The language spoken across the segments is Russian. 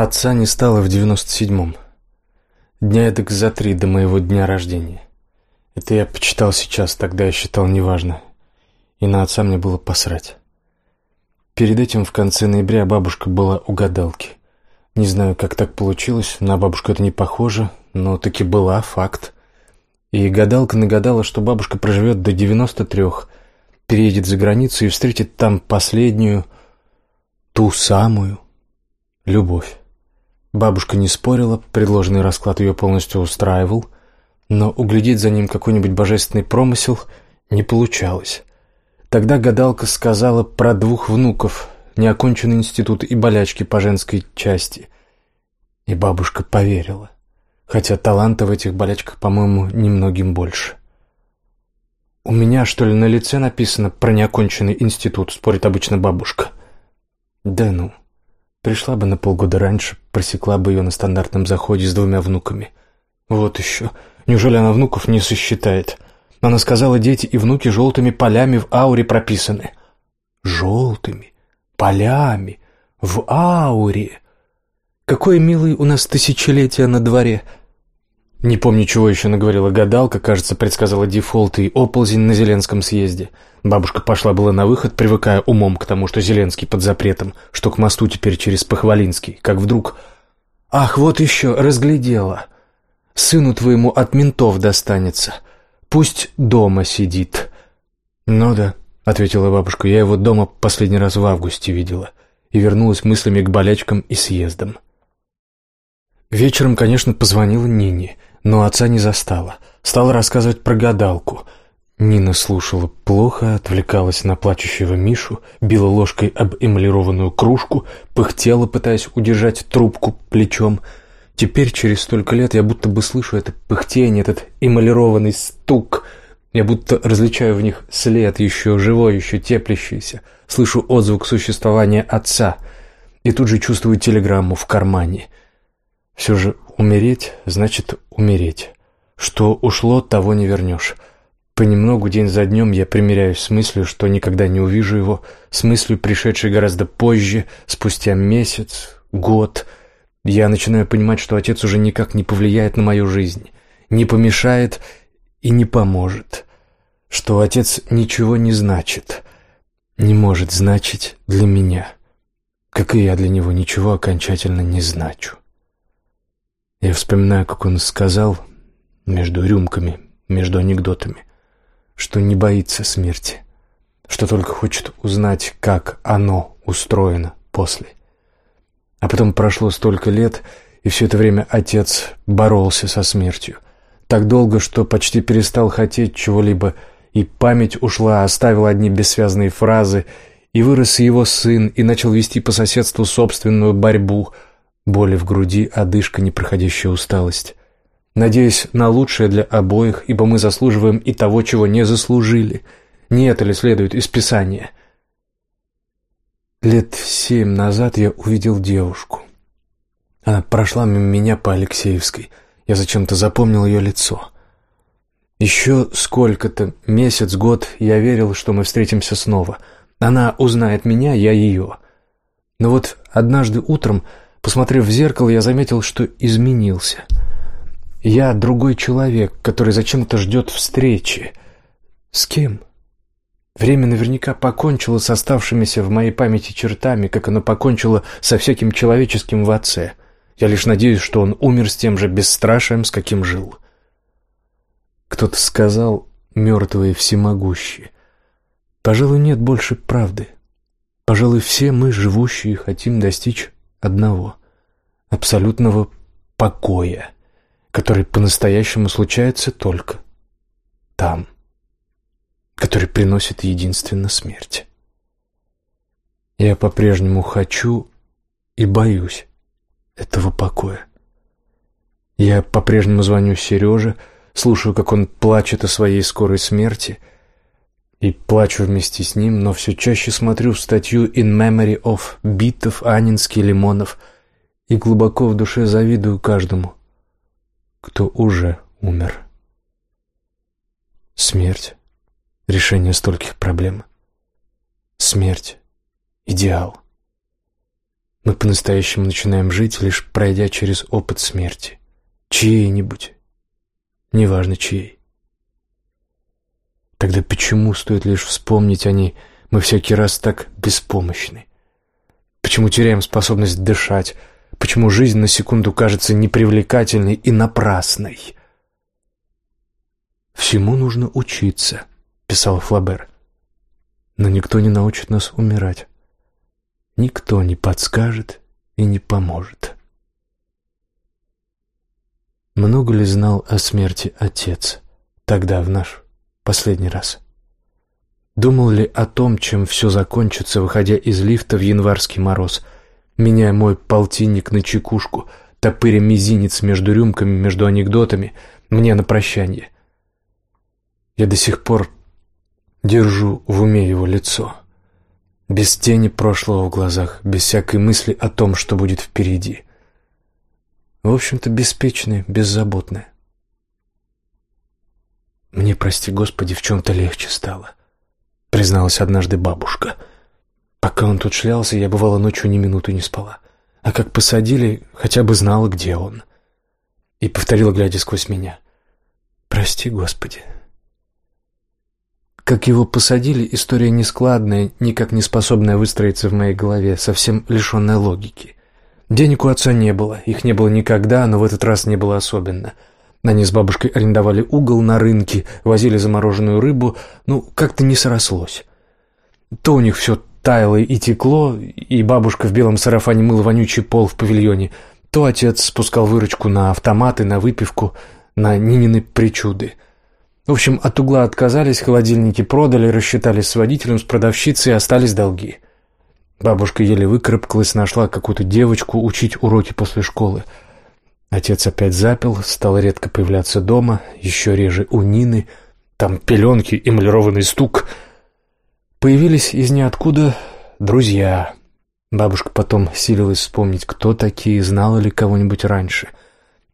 Отца не стало в девяносто седьмом. Дня эдак за три до моего дня рождения. Это я почитал сейчас, тогда я считал неважно. И на отца мне было посрать. Перед этим в конце ноября бабушка была у гадалки. Не знаю, как так получилось, на бабушку это не похоже, но таки была, факт. И гадалка нагадала, что бабушка проживет до девяносто трех, переедет за границу и встретит там последнюю, ту самую любовь. Бабушка не спорила, предложенный расклад ее полностью устраивал, но углядеть за ним какой-нибудь божественный промысел не получалось. Тогда гадалка сказала про двух внуков, неоконченный институт и болячки по женской части. И бабушка поверила, хотя таланта в этих болячках, по-моему, немногим больше. «У меня, что ли, на лице написано про неоконченный институт?» — спорит обычно бабушка. «Да ну, пришла бы на полгода раньше, просекла бы ее на стандартном заходе с двумя внуками. Вот еще. Неужели она внуков не сосчитает?» Она сказала, дети и внуки желтыми полями в ауре прописаны. Желтыми полями в ауре. Какое милое у нас тысячелетие на дворе. Не помню, чего еще наговорила гадалка, кажется, предсказала дефолт и оползень на Зеленском съезде. Бабушка пошла была на выход, привыкая умом к тому, что Зеленский под запретом, что к мосту теперь через Похвалинский, как вдруг... Ах, вот еще, разглядела. Сыну твоему от ментов достанется. Пусть дома сидит». «Ну да», — ответила бабушка, — «я его дома последний раз в августе видела» и вернулась мыслями к болячкам и съездам. Вечером, конечно, позвонила Нине, но отца не застала. Стала рассказывать про гадалку. Нина слушала плохо, отвлекалась на плачущего Мишу, била ложкой об эмалированную кружку, пыхтела, пытаясь удержать трубку плечом — Теперь, через столько лет, я будто бы слышу это пыхтение, этот эмалированный стук. Я будто различаю в них след, еще живой, еще теплящийся. Слышу отзвук существования отца. И тут же чувствую телеграмму в кармане. Все же умереть значит умереть. Что ушло, того не вернешь. Понемногу, день за днем, я примиряюсь с мыслью, что никогда не увижу его, с мыслью, пришедшей гораздо позже, спустя месяц, год — я начинаю понимать, что отец уже никак не повлияет на мою жизнь, не помешает и не поможет. Что отец ничего не значит, не может значить для меня, как и я для него ничего окончательно не значу. Я вспоминаю, как он сказал между рюмками, между анекдотами, что не боится смерти, что только хочет узнать, как оно устроено после. А потом прошло столько лет, и все это время отец боролся со смертью. Так долго, что почти перестал хотеть чего-либо, и память ушла, оставила одни бессвязные фразы, и вырос его сын, и начал вести по соседству собственную борьбу. Боли в груди, одышка, непроходящая усталость. Надеюсь на лучшее для обоих, ибо мы заслуживаем и того, чего не заслужили. Не это ли следует из Писания? Лет семь назад я увидел девушку. Она прошла мимо меня по Алексеевской. Я зачем-то запомнил ее лицо. Еще сколько-то, месяц, год, я верил, что мы встретимся снова. Она узнает меня, я ее. Но вот однажды утром, посмотрев в зеркало, я заметил, что изменился. Я другой человек, который зачем-то ждет встречи. С кем? Время наверняка покончило с оставшимися в моей памяти чертами, как оно покончило со всяким человеческим в отце. Я лишь надеюсь, что он умер с тем же бесстрашием, с каким жил. Кто-то сказал «мертвые всемогущие». Пожалуй, нет больше правды. Пожалуй, все мы, живущие, хотим достичь одного — абсолютного покоя, который по-настоящему случается только там который приносит единственно смерть. Я по-прежнему хочу и боюсь этого покоя. Я по-прежнему звоню Сереже, слушаю, как он плачет о своей скорой смерти, и плачу вместе с ним, но все чаще смотрю статью «In Memory of» Битов, Анинский, Лимонов, и глубоко в душе завидую каждому, кто уже умер. Смерть решение стольких проблем. Смерть — идеал. Мы по-настоящему начинаем жить, лишь пройдя через опыт смерти. Чьей-нибудь. Неважно чьей. Тогда почему, стоит лишь вспомнить о ней, мы всякий раз так беспомощны? Почему теряем способность дышать? Почему жизнь на секунду кажется непривлекательной и напрасной? «Всему нужно учиться», — писал Флабер. «Но никто не научит нас умирать. Никто не подскажет и не поможет». Много ли знал о смерти отец тогда, в наш последний раз? Думал ли о том, чем все закончится, выходя из лифта в январский мороз, меняя мой полтинник на чекушку, топыря мизинец между рюмками, между анекдотами, мне на прощание? Я до сих пор держу в уме его лицо. Без тени прошлого в глазах, без всякой мысли о том, что будет впереди. В общем-то, беспечное, беззаботное. «Мне, прости Господи, в чем-то легче стало», — призналась однажды бабушка. «Пока он тут шлялся, я, бывало, ночью ни минуты не спала. А как посадили, хотя бы знала, где он». И повторила, глядя сквозь меня. «Прости Господи, как его посадили, история нескладная, никак не способная выстроиться в моей голове, совсем лишенная логики. Денег у отца не было, их не было никогда, но в этот раз не было особенно. Они с бабушкой арендовали угол на рынке, возили замороженную рыбу, ну, как-то не срослось. То у них все таяло и текло, и бабушка в белом сарафане мыла вонючий пол в павильоне, то отец спускал выручку на автоматы, на выпивку, на Нинины причуды — в общем, от угла отказались, холодильники продали, рассчитались с водителем, с продавщицей, остались долги. Бабушка еле выкарабкалась, нашла какую-то девочку учить уроки после школы. Отец опять запил, стал редко появляться дома, еще реже у Нины. Там пеленки, эмалированный стук. Появились из ниоткуда друзья. Бабушка потом силилась вспомнить, кто такие, знала ли кого-нибудь раньше.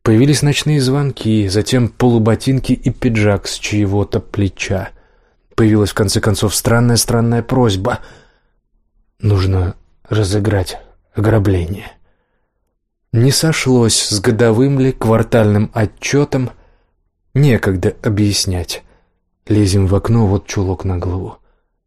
Появились ночные звонки, затем полуботинки и пиджак с чьего-то плеча. Появилась, в конце концов, странная-странная просьба. Нужно разыграть ограбление. Не сошлось с годовым ли квартальным отчетом. Некогда объяснять. Лезем в окно, вот чулок на голову.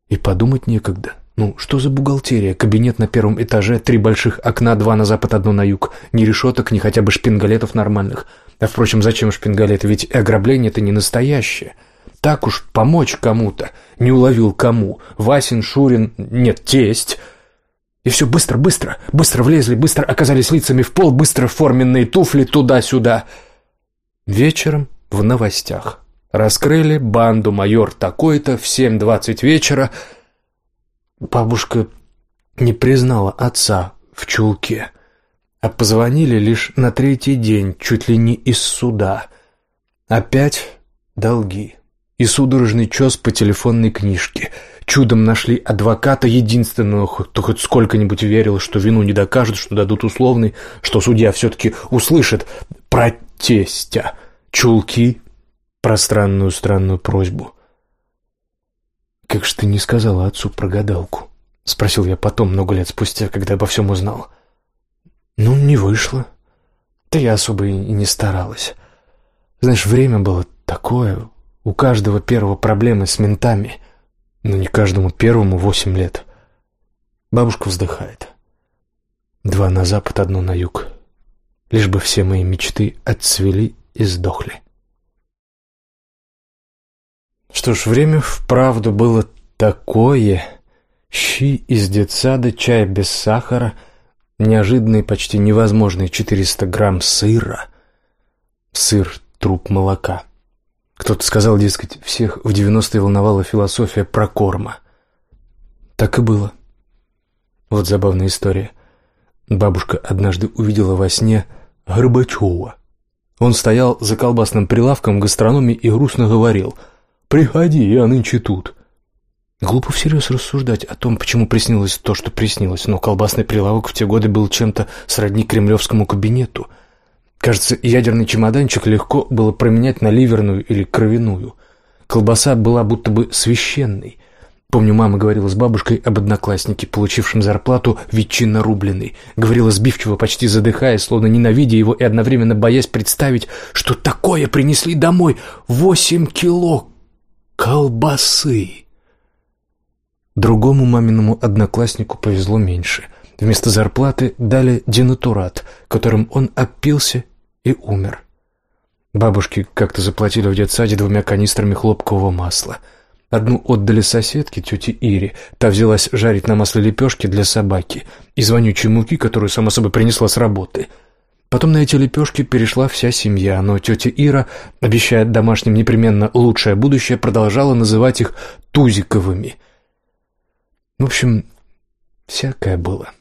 И подумать некогда. Ну, что за бухгалтерия? Кабинет на первом этаже, три больших окна, два на запад, одно на юг. Ни решеток, ни хотя бы шпингалетов нормальных. А, впрочем, зачем шпингалеты? Ведь ограбление — это не настоящее. Так уж помочь кому-то. Не уловил кому. Васин, Шурин, нет, тесть. И все быстро, быстро, быстро влезли, быстро оказались лицами в пол, быстро форменные туфли туда-сюда. Вечером в новостях. Раскрыли банду майор такой-то в 7.20 вечера — Бабушка не признала отца в чулке, а позвонили лишь на третий день, чуть ли не из суда. Опять долги и судорожный чес по телефонной книжке. Чудом нашли адвоката единственного, кто хоть сколько-нибудь верил, что вину не докажут, что дадут условный, что судья все-таки услышит про тестя, чулки, пространную странную просьбу. «Как же ты не сказала отцу про гадалку?» — спросил я потом, много лет спустя, когда обо всем узнал. «Ну, не вышло. Да я особо и не старалась. Знаешь, время было такое. У каждого первого проблемы с ментами. Но не каждому первому восемь лет. Бабушка вздыхает. Два на запад, одно на юг. Лишь бы все мои мечты отцвели и сдохли. Что ж, время вправду было такое. Щи из детсада, чай без сахара, неожиданные, почти невозможные 400 грамм сыра. Сыр — труп молока. Кто-то сказал, дескать, всех в 90-е волновала философия прокорма. Так и было. Вот забавная история. Бабушка однажды увидела во сне Горбачева. Он стоял за колбасным прилавком в гастрономе и грустно говорил — Приходи, я нынче тут». Глупо всерьез рассуждать о том, почему приснилось то, что приснилось, но колбасный прилавок в те годы был чем-то сродни кремлевскому кабинету. Кажется, ядерный чемоданчик легко было променять на ливерную или кровяную. Колбаса была будто бы священной. Помню, мама говорила с бабушкой об однокласснике, получившем зарплату ветчинно рубленый. Говорила сбивчиво, почти задыхаясь, словно ненавидя его и одновременно боясь представить, что такое принесли домой. Восемь кило колбасы. Другому маминому однокласснику повезло меньше. Вместо зарплаты дали денатурат, которым он опился и умер. Бабушки как-то заплатили в детсаде двумя канистрами хлопкового масла — Одну отдали соседке, тете Ире. Та взялась жарить на масле лепешки для собаки из вонючей муки, которую сама собой принесла с работы. Потом на эти лепешки перешла вся семья, но тетя Ира, обещая домашним непременно лучшее будущее, продолжала называть их Тузиковыми. В общем, всякое было.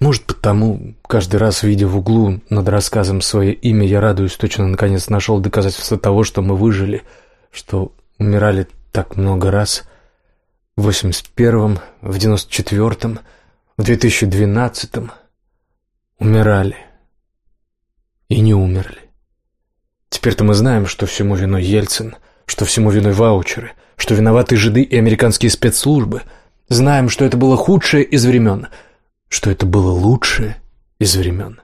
Может, потому, каждый раз, видя в углу над рассказом свое имя, я радуюсь, точно наконец нашел доказательство того, что мы выжили, что умирали так много раз. В 81-м, в 94-м, в 2012-м умирали и не умерли. Теперь-то мы знаем, что всему виной Ельцин, что всему виной ваучеры, что виноваты жиды и американские спецслужбы. Знаем, что это было худшее из времен, что это было лучшее из времен.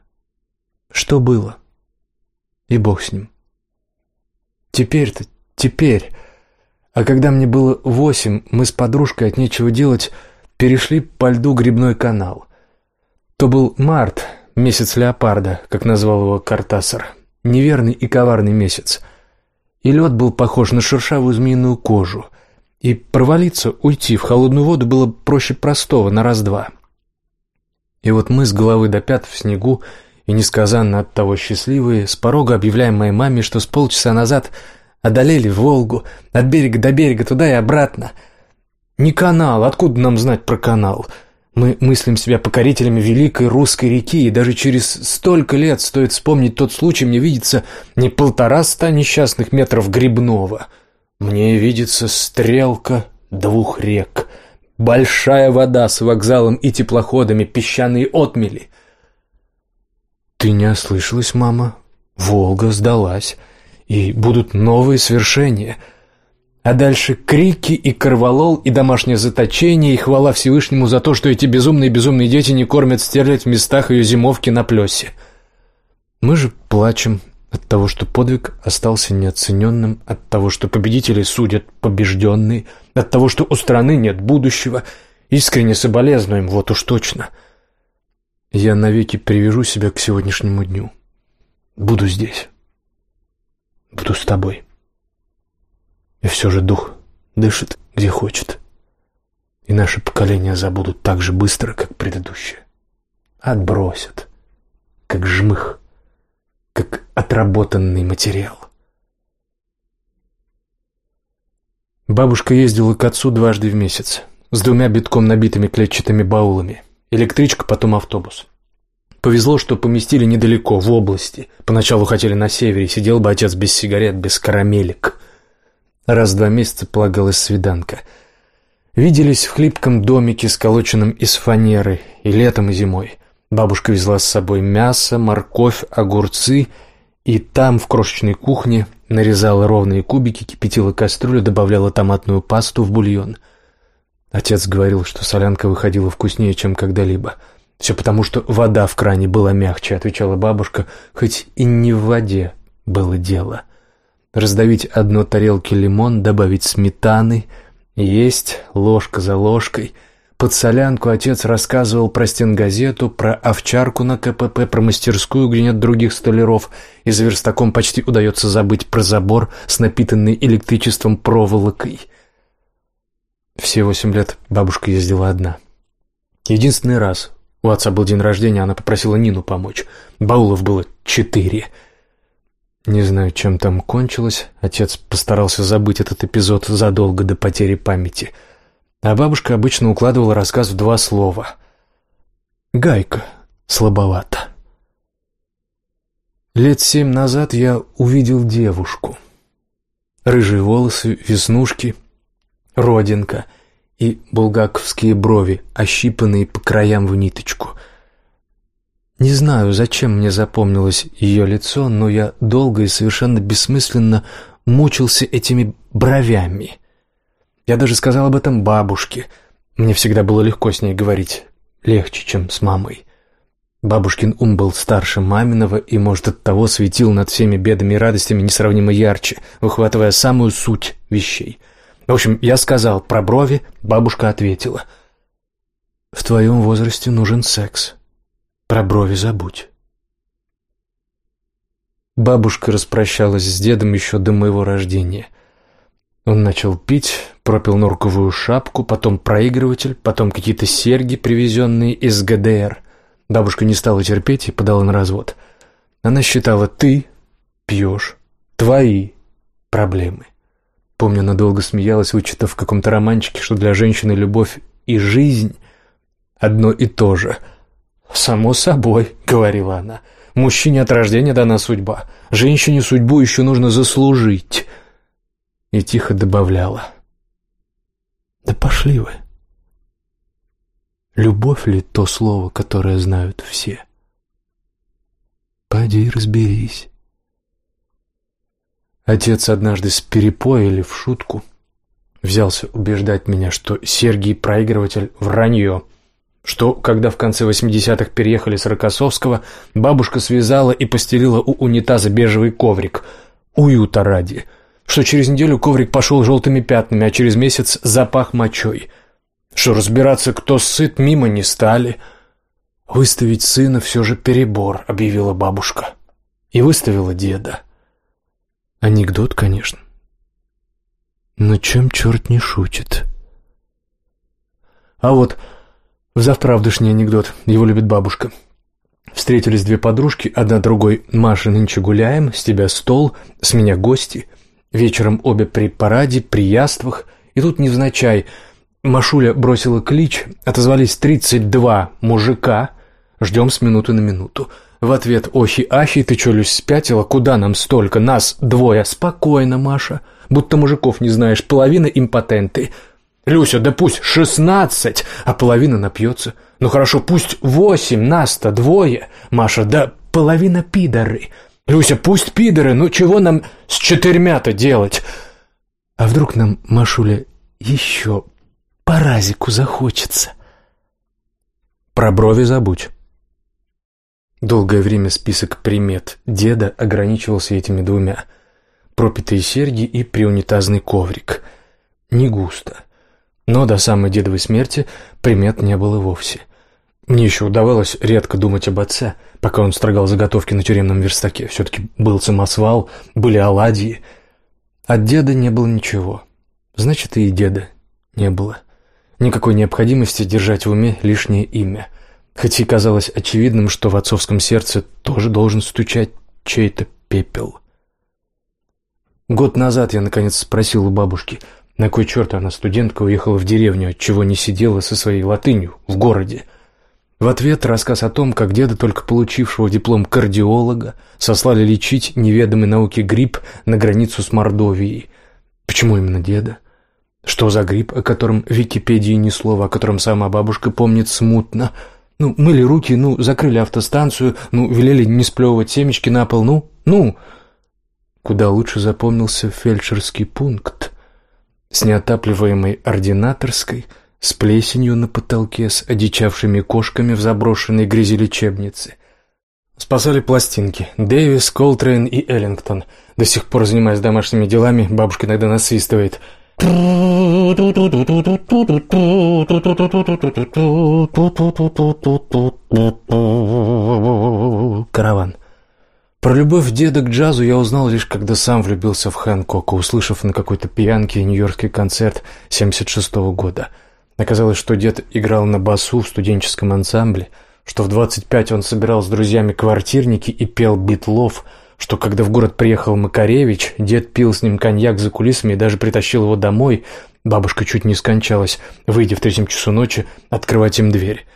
Что было? И бог с ним. Теперь-то, теперь... А когда мне было восемь, мы с подружкой от нечего делать перешли по льду грибной канал. То был март, месяц леопарда, как назвал его Картасар. Неверный и коварный месяц. И лед был похож на шершавую змеиную кожу. И провалиться, уйти в холодную воду было проще простого, на раз-два. И вот мы с головы до пят в снегу, и несказанно от того счастливые, с порога объявляем моей маме, что с полчаса назад Одолели Волгу, от берега до берега, туда и обратно. Не канал, откуда нам знать про канал? Мы мыслим себя покорителями великой русской реки, и даже через столько лет стоит вспомнить тот случай, мне видится не полтораста несчастных метров грибного. Мне видится стрелка двух рек, большая вода с вокзалом и теплоходами, песчаные отмели. Ты не ослышалась, мама? Волга сдалась и будут новые свершения. А дальше крики и корвалол, и домашнее заточение, и хвала Всевышнему за то, что эти безумные-безумные дети не кормят стерлядь в местах ее зимовки на плесе. Мы же плачем от того, что подвиг остался неоцененным, от того, что победители судят побежденные, от того, что у страны нет будущего. Искренне соболезнуем, вот уж точно. Я навеки привяжу себя к сегодняшнему дню. Буду здесь. Буду с тобой. И все же дух дышит, где хочет. И наши поколения забудут так же быстро, как предыдущие. Отбросят, как жмых, как отработанный материал. Бабушка ездила к отцу дважды в месяц, с двумя битком набитыми клетчатыми баулами. Электричка, потом автобус. Повезло, что поместили недалеко, в области. Поначалу хотели на севере, сидел бы отец без сигарет, без карамелек. Раз в два месяца полагалась свиданка. Виделись в хлипком домике, сколоченном из фанеры, и летом, и зимой. Бабушка везла с собой мясо, морковь, огурцы, и там, в крошечной кухне, нарезала ровные кубики, кипятила кастрюлю, добавляла томатную пасту в бульон. Отец говорил, что солянка выходила вкуснее, чем когда-либо — «Все потому, что вода в кране была мягче», — отвечала бабушка, «хоть и не в воде было дело». Раздавить одно тарелки лимон, добавить сметаны, есть ложка за ложкой. Под солянку отец рассказывал про стенгазету, про овчарку на КПП, про мастерскую, где нет других столяров, и за верстаком почти удается забыть про забор с напитанной электричеством проволокой. Все восемь лет бабушка ездила одна. Единственный раз у отца был день рождения, она попросила Нину помочь. Баулов было четыре. Не знаю, чем там кончилось. Отец постарался забыть этот эпизод задолго до потери памяти. А бабушка обычно укладывала рассказ в два слова. «Гайка. Слабовато». Лет семь назад я увидел девушку. Рыжие волосы, веснушки, родинка — и булгаковские брови, ощипанные по краям в ниточку. Не знаю, зачем мне запомнилось ее лицо, но я долго и совершенно бессмысленно мучился этими бровями. Я даже сказал об этом бабушке. Мне всегда было легко с ней говорить. Легче, чем с мамой. Бабушкин ум был старше маминого и, может, от того светил над всеми бедами и радостями несравнимо ярче, выхватывая самую суть вещей. В общем, я сказал про брови, бабушка ответила. «В твоем возрасте нужен секс. Про брови забудь». Бабушка распрощалась с дедом еще до моего рождения. Он начал пить, пропил норковую шапку, потом проигрыватель, потом какие-то серьги, привезенные из ГДР — Бабушка не стала терпеть и подала на развод. Она считала, ты пьешь, твои проблемы. Помню, она долго смеялась, вычитав в каком-то романчике, что для женщины любовь и жизнь одно и то же. «Само собой», — говорила она, — «мужчине от рождения дана судьба, женщине судьбу еще нужно заслужить». И тихо добавляла. «Да пошли вы». Любовь ли то слово, которое знают все? Пойди разберись. Отец однажды с перепоя или в шутку взялся убеждать меня, что Сергий проигрыватель — вранье, что, когда в конце 80-х переехали с Рокоссовского, бабушка связала и постелила у унитаза бежевый коврик, уюта ради, что через неделю коврик пошел желтыми пятнами, а через месяц запах мочой — что разбираться, кто сыт, мимо не стали. Выставить сына все же перебор, объявила бабушка. И выставила деда. Анекдот, конечно. Но чем черт не шутит? А вот в завтравдышний анекдот, его любит бабушка. Встретились две подружки, одна другой «Маша, нынче гуляем, с тебя стол, с меня гости». Вечером обе при параде, при яствах, и тут невзначай – Машуля бросила клич, отозвались тридцать два мужика. Ждем с минуты на минуту. В ответ «Охи-ахи, ты челюсть спятила? Куда нам столько? Нас двое!» «Спокойно, Маша, будто мужиков не знаешь, половина импотенты». «Люся, да пусть шестнадцать, а половина напьется. Ну хорошо, пусть восемь, нас-то двое. Маша, да половина пидоры. Люся, пусть пидоры, ну чего нам с четырьмя-то делать?» А вдруг нам, Машуля, еще Паразику захочется. Про брови забудь. Долгое время список примет деда ограничивался этими двумя. Пропитые серьги и приунитазный коврик. Не густо. Но до самой дедовой смерти примет не было вовсе. Мне еще удавалось редко думать об отце, пока он строгал заготовки на тюремном верстаке. Все-таки был самосвал, были оладьи. От деда не было ничего. Значит, и деда не было. — Никакой необходимости держать в уме лишнее имя. Хоть и казалось очевидным, что в отцовском сердце тоже должен стучать чей-то пепел. Год назад я, наконец, спросил у бабушки, на кой черт она, студентка, уехала в деревню, отчего не сидела со своей латынью в городе. В ответ рассказ о том, как деда, только получившего диплом кардиолога, сослали лечить неведомый науке грипп на границу с Мордовией. Почему именно деда? — что за грипп, о котором в Википедии ни слова, о котором сама бабушка помнит смутно? Ну, мыли руки, ну, закрыли автостанцию, ну, велели не сплевывать семечки на пол, ну, ну... Куда лучше запомнился фельдшерский пункт с неотапливаемой ординаторской, с плесенью на потолке, с одичавшими кошками в заброшенной грязи лечебнице. Спасали пластинки. Дэвис, Колтрейн и Эллингтон. До сих пор, занимаясь домашними делами, бабушка иногда насвистывает – Караван. Про любовь деда к джазу я узнал лишь когда сам влюбился в Хэнкока, услышав на какой-то пьянке нью-йоркский концерт 76 -го года. Оказалось, что дед играл на басу в студенческом ансамбле, что в 25 он собирал с друзьями квартирники и пел битлов – что когда в город приехал Макаревич, дед пил с ним коньяк за кулисами и даже притащил его домой, бабушка чуть не скончалась, выйдя в третьем часу ночи, открывать им дверь.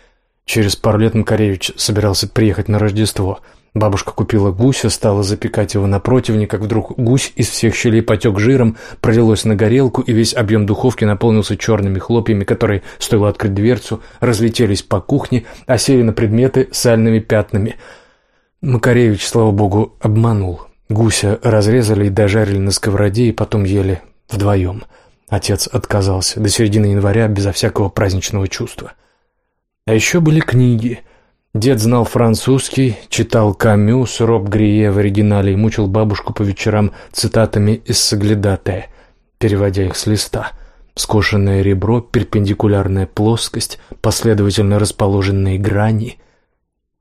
Через пару лет Макаревич собирался приехать на Рождество. Бабушка купила гуся, стала запекать его на противне, как вдруг гусь из всех щелей потек жиром, пролилось на горелку, и весь объем духовки наполнился черными хлопьями, которые, стоило открыть дверцу, разлетелись по кухне, осели на предметы сальными пятнами — Макаревич, слава богу, обманул. Гуся разрезали и дожарили на сковороде, и потом ели вдвоем. Отец отказался до середины января безо всякого праздничного чувства. А еще были книги. Дед знал французский, читал Камю Роб Грие в оригинале и мучил бабушку по вечерам цитатами из Саглядатая, переводя их с листа. Скошенное ребро, перпендикулярная плоскость, последовательно расположенные грани.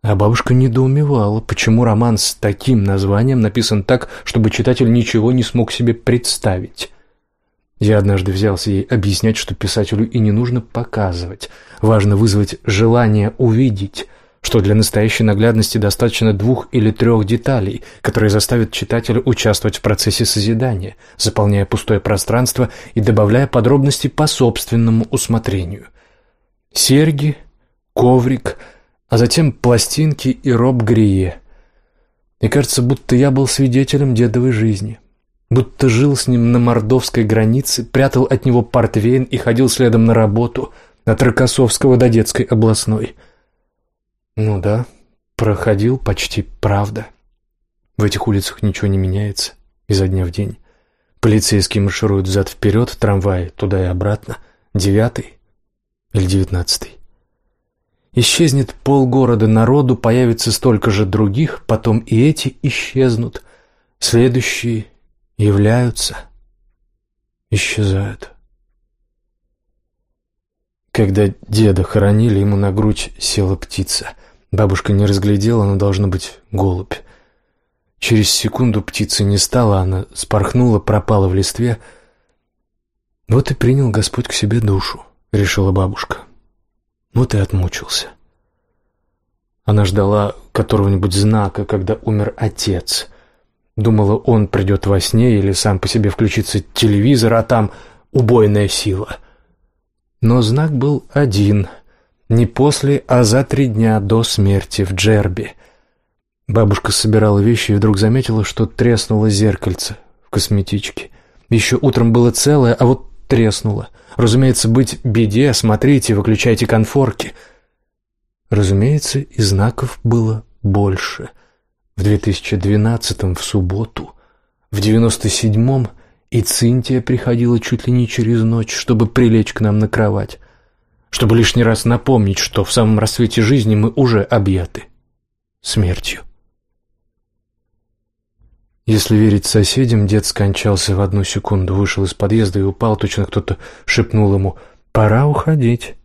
А бабушка недоумевала, почему роман с таким названием написан так, чтобы читатель ничего не смог себе представить. Я однажды взялся ей объяснять, что писателю и не нужно показывать. Важно вызвать желание увидеть, что для настоящей наглядности достаточно двух или трех деталей, которые заставят читателя участвовать в процессе созидания, заполняя пустое пространство и добавляя подробности по собственному усмотрению. Серьги, коврик, а затем пластинки и роб Грие. И кажется, будто я был свидетелем дедовой жизни будто жил с ним на мордовской границе, прятал от него портвейн и ходил следом на работу от Рокоссовского до детской областной. Ну да, проходил почти правда. В этих улицах ничего не меняется изо дня в день. Полицейские маршируют взад-вперед, трамваи туда и обратно. Девятый или девятнадцатый. Исчезнет полгорода народу, появится столько же других, потом и эти исчезнут. Следующие являются, исчезают. Когда деда хоронили, ему на грудь села птица. Бабушка не разглядела, но должно быть голубь. Через секунду птицы не стало, она спорхнула, пропала в листве. «Вот и принял Господь к себе душу», — решила бабушка. Вот и отмучился. Она ждала которого-нибудь знака, когда умер отец. Думала, он придет во сне или сам по себе включится телевизор, а там убойная сила. Но знак был один. Не после, а за три дня до смерти в Джерби. Бабушка собирала вещи и вдруг заметила, что треснуло зеркальце в косметичке. Еще утром было целое, а вот треснуло. Разумеется, быть беде, смотрите, выключайте конфорки. Разумеется, и знаков было больше — в 2012-м в субботу, в 97-м и Цинтия приходила чуть ли не через ночь, чтобы прилечь к нам на кровать, чтобы лишний раз напомнить, что в самом рассвете жизни мы уже объяты смертью. Если верить соседям, дед скончался в одну секунду, вышел из подъезда и упал, точно кто-то шепнул ему «Пора уходить».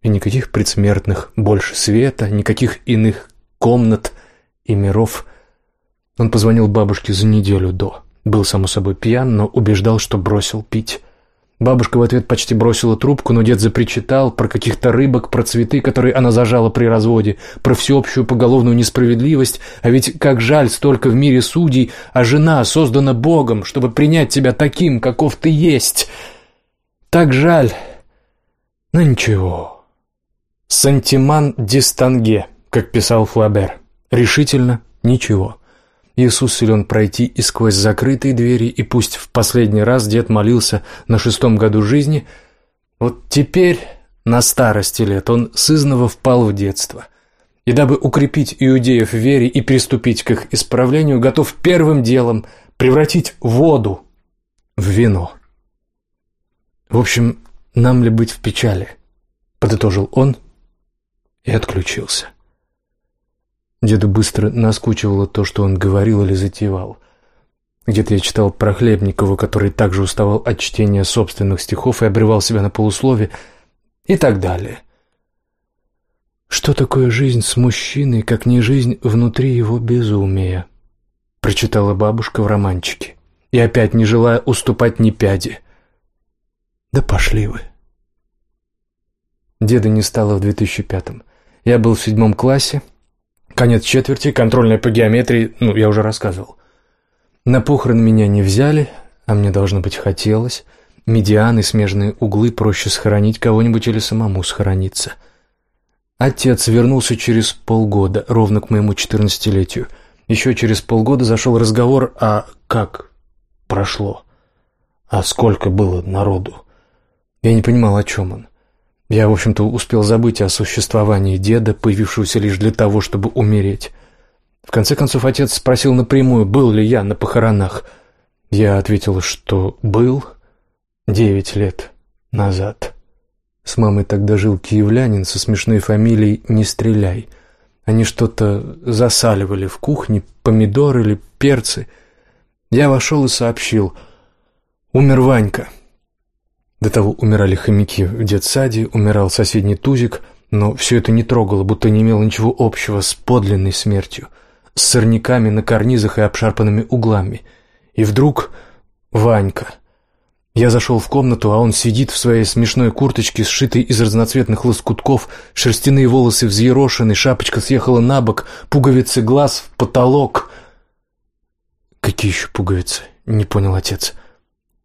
И никаких предсмертных, больше света, никаких иных комнат – и миров. Он позвонил бабушке за неделю до. Был, само собой, пьян, но убеждал, что бросил пить. Бабушка в ответ почти бросила трубку, но дед запричитал про каких-то рыбок, про цветы, которые она зажала при разводе, про всеобщую поголовную несправедливость, а ведь как жаль столько в мире судей, а жена создана Богом, чтобы принять тебя таким, каков ты есть. Так жаль. Но ничего. Сантиман дистанге, как писал Флабер. Решительно ничего. Иисус силен пройти и сквозь закрытые двери, и пусть в последний раз дед молился на шестом году жизни, вот теперь, на старости лет, он сызново впал в детство. И дабы укрепить иудеев в вере и приступить к их исправлению, готов первым делом превратить воду в вино. В общем, нам ли быть в печали? Подытожил он и отключился. Деду быстро наскучивало то, что он говорил или затевал. Где-то я читал про Хлебникова, который также уставал от чтения собственных стихов и обрывал себя на полуслове, и так далее. «Что такое жизнь с мужчиной, как не жизнь внутри его безумия?» прочитала бабушка в романчике, и опять не желая уступать ни пяди. «Да пошли вы!» Деда не стало в 2005-м. Я был в седьмом классе, Конец четверти, контрольная по геометрии, ну, я уже рассказывал. На похороны меня не взяли, а мне, должно быть, хотелось. Медианы, смежные углы проще схоронить кого-нибудь или самому схорониться. Отец вернулся через полгода, ровно к моему четырнадцатилетию. Еще через полгода зашел разговор, а как прошло, а сколько было народу. Я не понимал, о чем он. Я, в общем-то, успел забыть о существовании деда, появившегося лишь для того, чтобы умереть. В конце концов, отец спросил напрямую, был ли я на похоронах. Я ответил, что был. Девять лет назад. С мамой тогда жил киевлянин со смешной фамилией «Не стреляй». Они что-то засаливали в кухне, помидоры или перцы. Я вошел и сообщил. Умер Ванька. До того умирали хомяки в детсаде, умирал соседний тузик, но все это не трогало, будто не имело ничего общего с подлинной смертью, с сорняками на карнизах и обшарпанными углами. И вдруг Ванька. Я зашел в комнату, а он сидит в своей смешной курточке, сшитой из разноцветных лоскутков, шерстяные волосы взъерошены, шапочка съехала на бок, пуговицы глаз в потолок. «Какие еще пуговицы?» — не понял отец.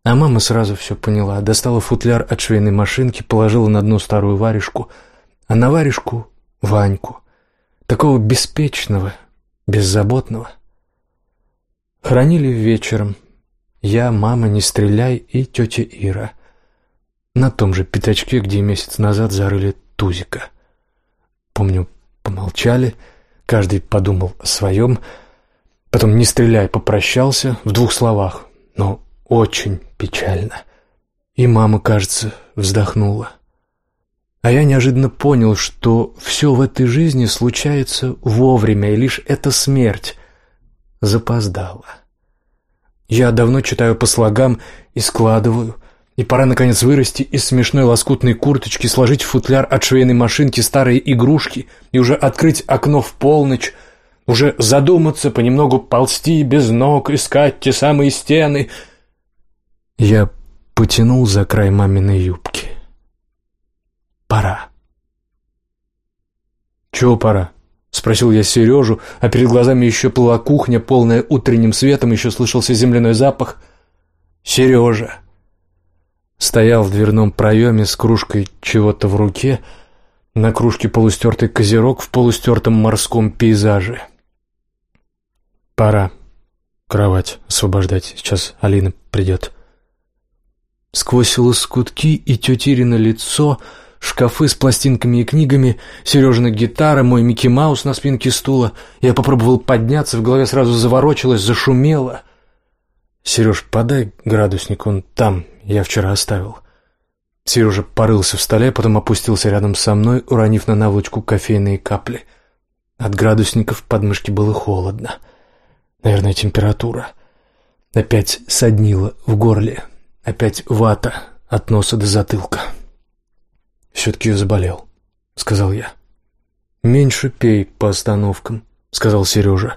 А мама сразу все поняла, достала футляр от швейной машинки, положила на дно старую варежку, а на варежку — Ваньку, такого беспечного, беззаботного. Хранили вечером. Я, мама, не стреляй и тетя Ира. На том же пятачке, где месяц назад зарыли Тузика. Помню, помолчали, каждый подумал о своем, потом «не стреляй» попрощался в двух словах, но очень печально. И мама, кажется, вздохнула. А я неожиданно понял, что все в этой жизни случается вовремя, и лишь эта смерть запоздала. Я давно читаю по слогам и складываю, и пора, наконец, вырасти из смешной лоскутной курточки, сложить в футляр от швейной машинки старые игрушки и уже открыть окно в полночь, уже задуматься, понемногу ползти без ног, искать те самые стены — я потянул за край маминой юбки. «Пора». «Чего пора?» — спросил я Сережу, а перед глазами еще плыла кухня, полная утренним светом, еще слышался земляной запах. «Сережа!» Стоял в дверном проеме с кружкой чего-то в руке, на кружке полустертый козерог в полустертом морском пейзаже. «Пора. Кровать освобождать. Сейчас Алина придет». Сквозь лоскутки и тетирино лицо, шкафы с пластинками и книгами, Сережина гитара, мой Микки Маус на спинке стула. Я попробовал подняться, в голове сразу заворочилось, зашумело. «Сереж, подай градусник, он там, я вчера оставил». Сережа порылся в столе, потом опустился рядом со мной, уронив на наволочку кофейные капли. От градусника в подмышке было холодно. Наверное, температура. Опять соднило в горле. Опять вата от носа до затылка. «Все-таки я заболел», — сказал я. «Меньше пей по остановкам», — сказал Сережа.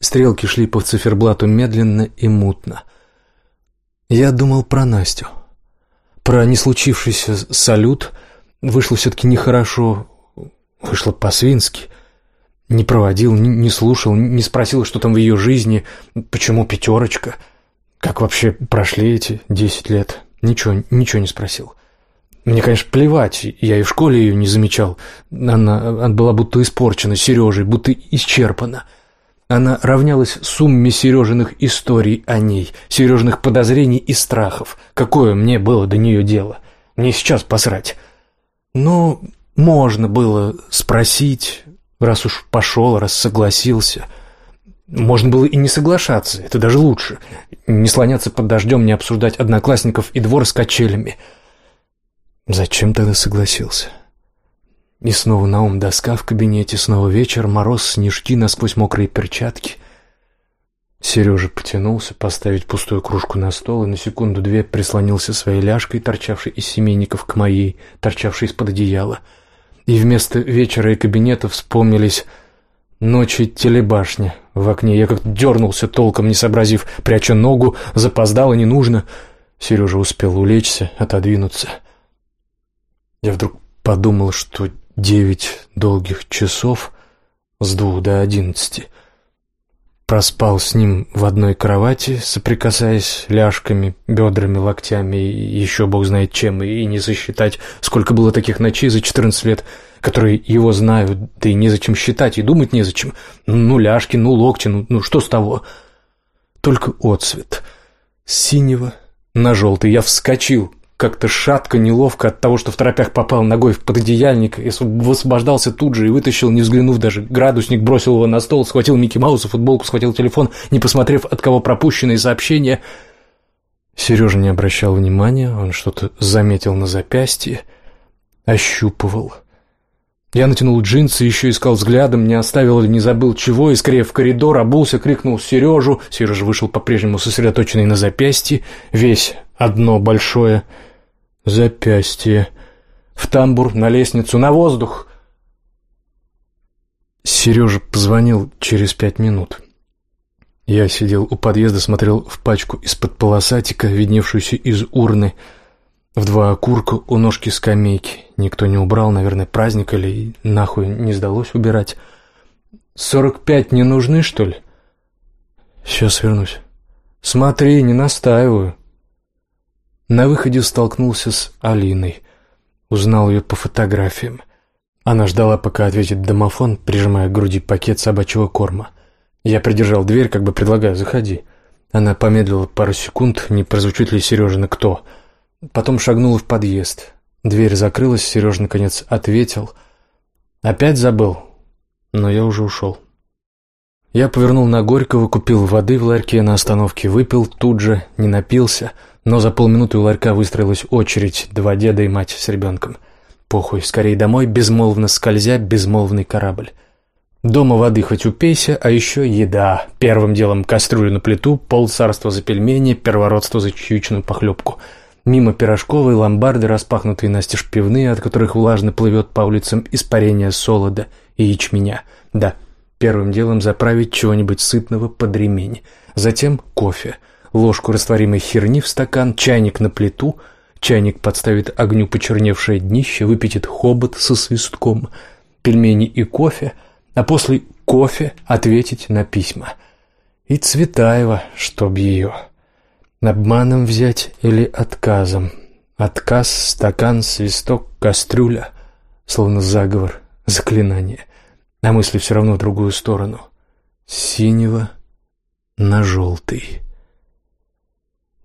Стрелки шли по циферблату медленно и мутно. Я думал про Настю. Про не случившийся салют. Вышло все-таки нехорошо. Вышло по-свински. Не проводил, не слушал, не спросил, что там в ее жизни, почему пятерочка — как вообще прошли эти десять лет? Ничего, ничего не спросил. Мне, конечно, плевать, я и в школе ее не замечал. Она, она была будто испорчена Сережей, будто исчерпана. Она равнялась сумме Сережиных историй о ней, Сережиных подозрений и страхов. Какое мне было до нее дело? Мне сейчас посрать. Но можно было спросить, раз уж пошел, раз согласился — можно было и не соглашаться, это даже лучше. Не слоняться под дождем, не обсуждать одноклассников и двор с качелями. Зачем тогда согласился? И снова на ум доска в кабинете, снова вечер, мороз, снежки, насквозь мокрые перчатки. Сережа потянулся поставить пустую кружку на стол и на секунду-две прислонился своей ляжкой, торчавшей из семейников, к моей, торчавшей из-под одеяла. И вместо вечера и кабинета вспомнились ночи телебашня в окне. Я как-то дернулся, толком не сообразив, пряча ногу, запоздал и не нужно. Сережа успел улечься, отодвинуться. Я вдруг подумал, что девять долгих часов с двух до одиннадцати проспал с ним в одной кровати, соприкасаясь ляжками, бедрами, локтями и еще бог знает чем, и не засчитать, сколько было таких ночей за четырнадцать лет — которые его знают, да и незачем считать, и думать незачем. Ну, ляжки, ну, локти, ну, ну что с того? Только отцвет. С синего на желтый. Я вскочил, как-то шатко, неловко от того, что в торопях попал ногой в пододеяльник, и высвобождался тут же и вытащил, не взглянув даже, градусник, бросил его на стол, схватил Микки Мауса, футболку, схватил телефон, не посмотрев, от кого пропущенные сообщения. Сережа не обращал внимания, он что-то заметил на запястье, ощупывал. Я натянул джинсы, еще искал взглядом, не оставил или не забыл чего, и скорее в коридор, обулся, крикнул Сережу. Сережа вышел по-прежнему сосредоточенный на запястье, весь одно большое запястье. В тамбур, на лестницу, на воздух. Сережа позвонил через пять минут. Я сидел у подъезда, смотрел в пачку из-под полосатика, видневшуюся из урны, в два окурка у ножки скамейки. Никто не убрал, наверное, праздник или нахуй не сдалось убирать. «Сорок пять не нужны, что ли?» «Сейчас вернусь». «Смотри, не настаиваю». На выходе столкнулся с Алиной. Узнал ее по фотографиям. Она ждала, пока ответит домофон, прижимая к груди пакет собачьего корма. Я придержал дверь, как бы предлагая «заходи». Она помедлила пару секунд, не прозвучит ли Сережина «кто». Потом шагнула в подъезд. Дверь закрылась, Сережа наконец ответил. «Опять забыл?» Но я уже ушел. Я повернул на Горького, купил воды в ларьке на остановке, выпил тут же, не напился, но за полминуты у ларька выстроилась очередь, два деда и мать с ребенком. Похуй, скорее домой, безмолвно скользя, безмолвный корабль. Дома воды хоть упейся, а еще еда. Первым делом кастрюлю на плиту, пол царства за пельмени, первородство за чаючную похлебку. Мимо пирожковой ломбарды, распахнутые настежь пивные, от которых влажно плывет по улицам испарение солода и ячменя. Да, первым делом заправить чего-нибудь сытного под ремень. Затем кофе. Ложку растворимой херни в стакан, чайник на плиту. Чайник подставит огню почерневшее днище, выпятит хобот со свистком. Пельмени и кофе — а после кофе ответить на письма. И Цветаева, чтоб ее. Обманом взять или отказом. Отказ, стакан, свисток, кастрюля. Словно заговор, заклинание. А мысли все равно в другую сторону. С синего на желтый.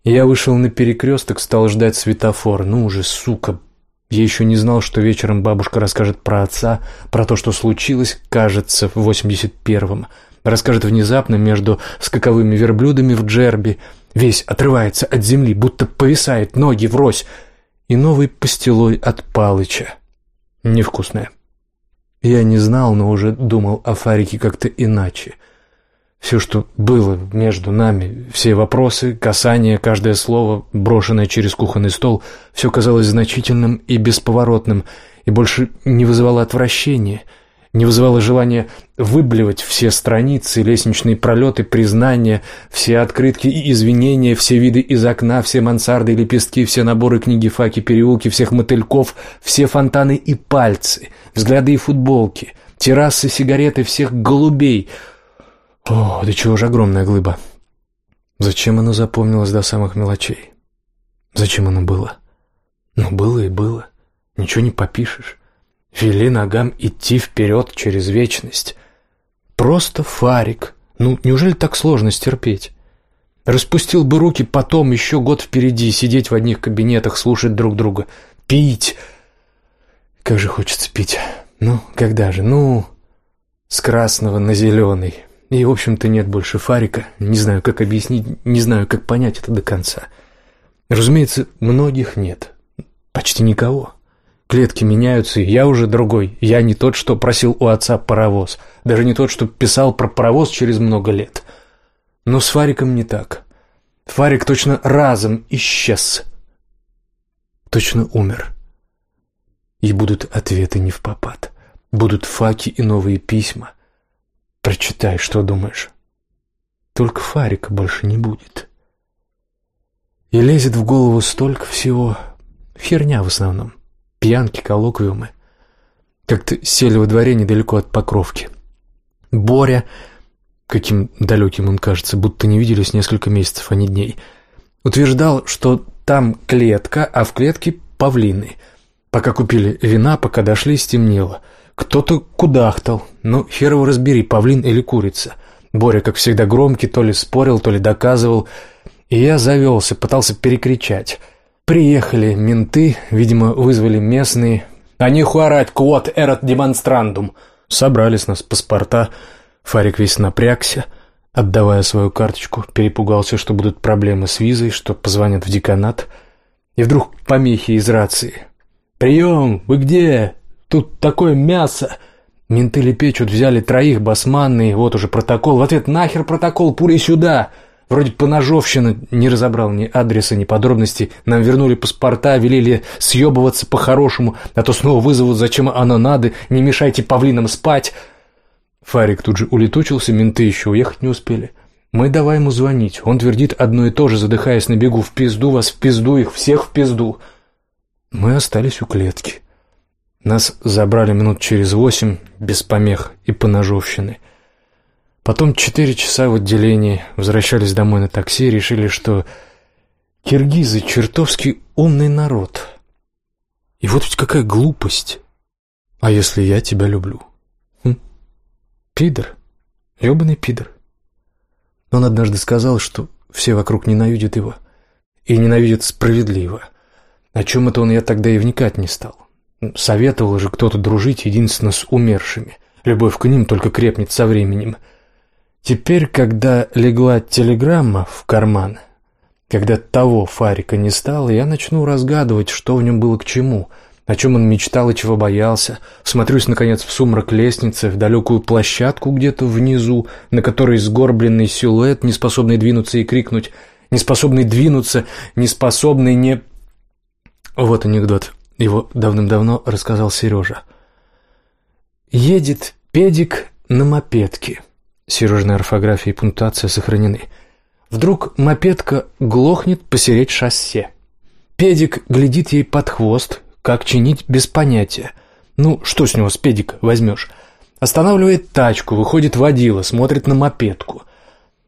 Я вышел на перекресток, стал ждать светофор. Ну уже, сука, я еще не знал, что вечером бабушка расскажет про отца, про то, что случилось, кажется, в 81-м. Расскажет внезапно между скаковыми верблюдами в джерби. Весь отрывается от земли, будто повисает, ноги врозь. И новой пастилой от Палыча. Невкусная. Я не знал, но уже думал о Фарике как-то иначе. — все, что было между нами, все вопросы, касания, каждое слово, брошенное через кухонный стол, все казалось значительным и бесповоротным, и больше не вызывало отвращения, не вызывало желания выблевать все страницы, лестничные пролеты, признания, все открытки и извинения, все виды из окна, все мансарды лепестки, все наборы книги, факи, переулки, всех мотыльков, все фонтаны и пальцы, взгляды и футболки, террасы, сигареты всех голубей — о, да чего же огромная глыба. Зачем оно запомнилось до самых мелочей? Зачем оно было? Ну, было и было. Ничего не попишешь. Вели ногам идти вперед через вечность. Просто фарик. Ну, неужели так сложно стерпеть? Распустил бы руки, потом еще год впереди, сидеть в одних кабинетах, слушать друг друга. Пить. Как же хочется пить. Ну, когда же? Ну, с красного на зеленый. И, в общем-то, нет больше Фарика. Не знаю, как объяснить, не знаю, как понять это до конца. Разумеется, многих нет. Почти никого. Клетки меняются, и я уже другой. Я не тот, что просил у отца паровоз. Даже не тот, что писал про паровоз через много лет. Но с Фариком не так. Фарик точно разом исчез. Точно умер. И будут ответы не в попад. Будут факи и новые письма. Прочитай, что думаешь. Только Фарика больше не будет. И лезет в голову столько всего. Херня в основном. Пьянки, коллоквиумы. Как-то сели во дворе недалеко от Покровки. Боря, каким далеким он кажется, будто не виделись несколько месяцев, а не дней, утверждал, что там клетка, а в клетке павлины. Пока купили вина, пока дошли, стемнело — кто-то кудахтал. Ну, хер его разбери, павлин или курица. Боря, как всегда, громкий, то ли спорил, то ли доказывал. И я завелся, пытался перекричать. Приехали менты, видимо, вызвали местные. Они хуарать, квот эрот демонстрандум. Собрались нас паспорта. Фарик весь напрягся. отдавая свою карточку, перепугался, что будут проблемы с визой, что позвонят в деканат, и вдруг помехи из рации. «Прием! Вы где? Тут такое мясо!» Менты лепечут, взяли троих, басманные, вот уже протокол. В ответ «Нахер протокол, пули сюда!» Вроде поножовщина, не разобрал ни адреса, ни подробностей. Нам вернули паспорта, велели съебываться по-хорошему, а то снова вызовут, зачем оно надо, не мешайте павлинам спать. Фарик тут же улетучился, менты еще уехать не успели. Мы давай ему звонить. Он твердит одно и то же, задыхаясь на бегу. В пизду вас, в пизду их, всех в пизду. Мы остались у клетки. Нас забрали минут через восемь, без помех и поножовщины. Потом четыре часа в отделении, возвращались домой на такси, решили, что киргизы чертовски умный народ. И вот ведь какая глупость. А если я тебя люблю? Хм? Пидор. Ёбаный пидор. Он однажды сказал, что все вокруг ненавидят его. И ненавидят справедливо. О чем это он я тогда и вникать не стал. Советовал же кто-то дружить единственно с умершими. Любовь к ним только крепнет со временем. — Теперь, когда легла телеграмма в карман, когда того Фарика не стало, я начну разгадывать, что в нем было к чему, о чем он мечтал и чего боялся. Смотрюсь, наконец, в сумрак лестницы, в далекую площадку где-то внизу, на которой сгорбленный силуэт, не способный двинуться и крикнуть, не способный двинуться, не способный не... Вот анекдот. Его давным-давно рассказал Сережа. Едет педик на мопедке. Сережная орфография и пунктуация сохранены. Вдруг мопедка глохнет посереть шоссе. Педик глядит ей под хвост, как чинить без понятия. Ну, что с него с педика возьмешь? Останавливает тачку, выходит водила, смотрит на мопедку.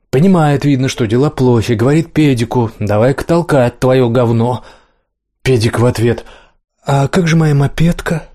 Понимает, видно, что дела плохи, говорит педику, давай-ка толкать твое говно. Педик в ответ, а как же моя мопедка?